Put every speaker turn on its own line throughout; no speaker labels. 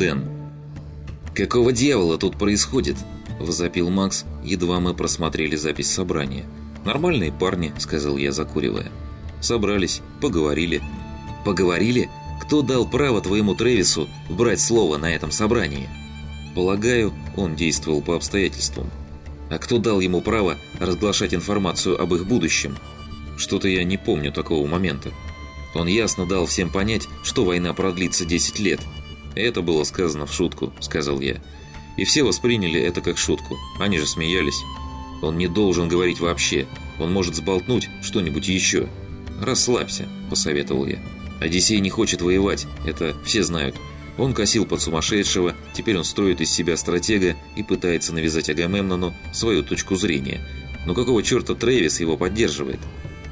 Дэн. «Какого дьявола тут происходит?» – возопил Макс, едва мы просмотрели запись собрания. «Нормальные парни», – сказал я, закуривая. «Собрались, поговорили». «Поговорили? Кто дал право твоему Тревису брать слово на этом собрании?» «Полагаю, он действовал по обстоятельствам». «А кто дал ему право разглашать информацию об их будущем?» «Что-то я не помню такого момента». Он ясно дал всем понять, что война продлится 10 лет. «Это было сказано в шутку», — сказал я. И все восприняли это как шутку. Они же смеялись. Он не должен говорить вообще. Он может сболтнуть что-нибудь еще. «Расслабься», — посоветовал я. «Одиссей не хочет воевать, это все знают. Он косил под сумасшедшего, теперь он строит из себя стратега и пытается навязать Агамемнону свою точку зрения. Но какого черта Трэвис его поддерживает?»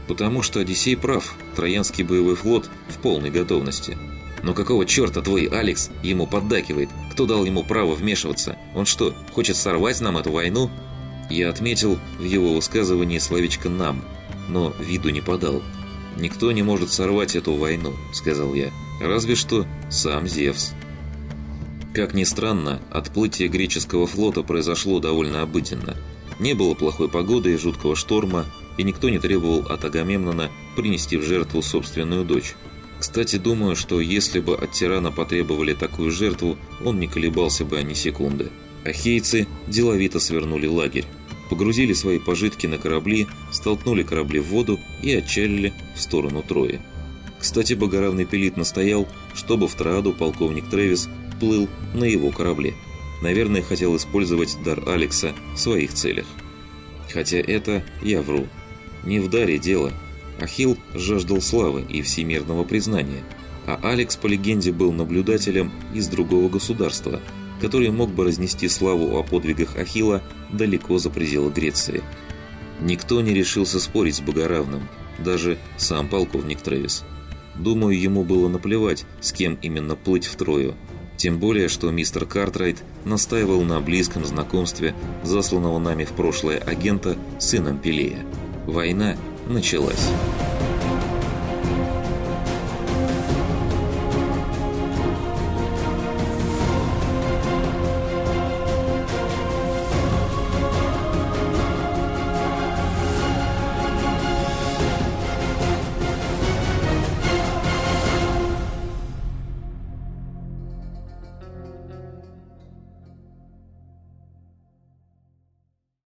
Потому что Одиссей прав, Троянский боевой флот в полной готовности. Но какого черта твой Алекс ему поддакивает? Кто дал ему право вмешиваться? Он что, хочет сорвать нам эту войну? Я отметил в его высказывании словечко «нам», но виду не подал. «Никто не может сорвать эту войну», — сказал я. «Разве что сам Зевс». Как ни странно, отплытие греческого флота произошло довольно обыденно. Не было плохой погоды и жуткого шторма, и никто не требовал от Агамемнона принести в жертву собственную дочь. Кстати, думаю, что если бы от тирана потребовали такую жертву, он не колебался бы ни секунды. Ахейцы деловито свернули лагерь, погрузили свои пожитки на корабли, столкнули корабли в воду и отчалили в сторону Трои. Кстати, богоравный Пелит настоял, чтобы в Троаду полковник Трэвис плыл на его корабле. Наверное, хотел использовать дар Алекса в своих целях. Хотя это я вру. Не в даре дело. Ахилл жаждал славы и всемирного признания, а Алекс, по легенде, был наблюдателем из другого государства, который мог бы разнести славу о подвигах Ахилла далеко за пределы Греции. Никто не решился спорить с Богоравным, даже сам полковник Трэвис. Думаю, ему было наплевать, с кем именно плыть в Трою. Тем более, что мистер Картрайт настаивал на близком знакомстве засланного нами в прошлое агента сыном Пелея. Война началась.